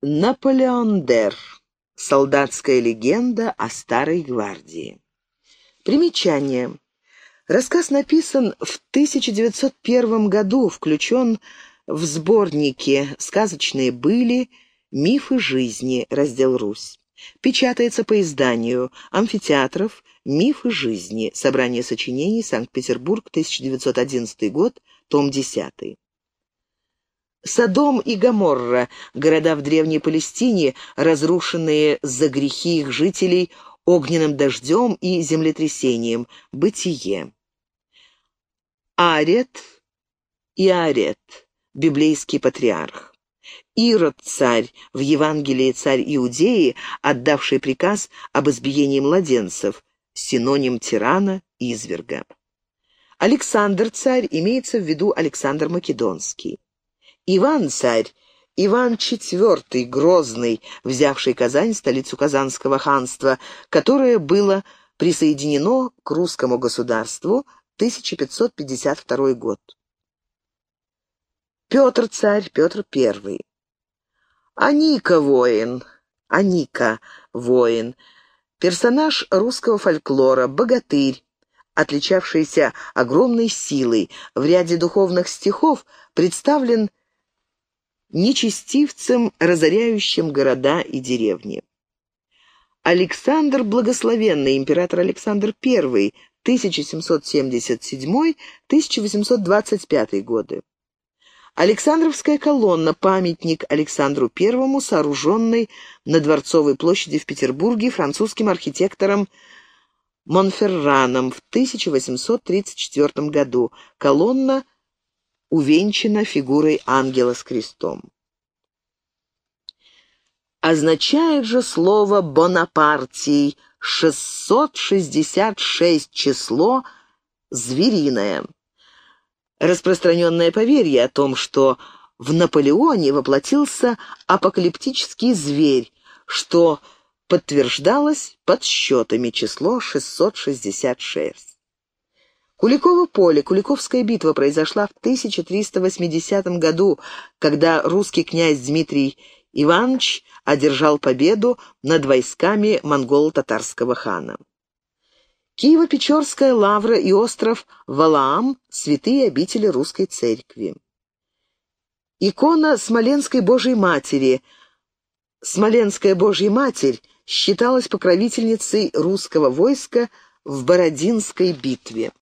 Наполеондер. Солдатская легенда о Старой Гвардии. Примечание. Рассказ написан в 1901 году, включен в сборнике «Сказочные были. Мифы жизни. Раздел Русь». Печатается по изданию «Амфитеатров. Мифы жизни. Собрание сочинений. Санкт-Петербург. 1911 год. Том 10». Содом и Гоморра, города в Древней Палестине, разрушенные за грехи их жителей огненным дождем и землетрясением. Бытие. Арет и Арет, библейский патриарх. Ирод царь, в Евангелии царь Иудеи, отдавший приказ об избиении младенцев, синоним тирана, изверга. Александр царь имеется в виду Александр Македонский. Иван-царь, Иван IV Грозный, взявший Казань, столицу Казанского ханства, которое было присоединено к русскому государству 1552 год. Петр царь, Петр I. Аника воин, Аника воин, персонаж русского фольклора, богатырь, отличавшийся огромной силой, в ряде духовных стихов представлен нечестивцем, разоряющим города и деревни. Александр Благословенный, император Александр I, 1777-1825 годы. Александровская колонна, памятник Александру I, сооруженный на Дворцовой площади в Петербурге французским архитектором Монферраном в 1834 году. Колонна – увенчана фигурой ангела с крестом. Означает же слово «бонапартий» 666 число «звериное». Распространенное поверье о том, что в Наполеоне воплотился апокалиптический зверь, что подтверждалось подсчетами число 666. Куликово поле, Куликовская битва произошла в 1380 году, когда русский князь Дмитрий Иванович одержал победу над войсками монголо-татарского хана. Киево-Печорская лавра и остров Валаам – святые обители русской церкви. Икона Смоленской Божьей Матери. Смоленская Божья Матерь считалась покровительницей русского войска в Бородинской битве.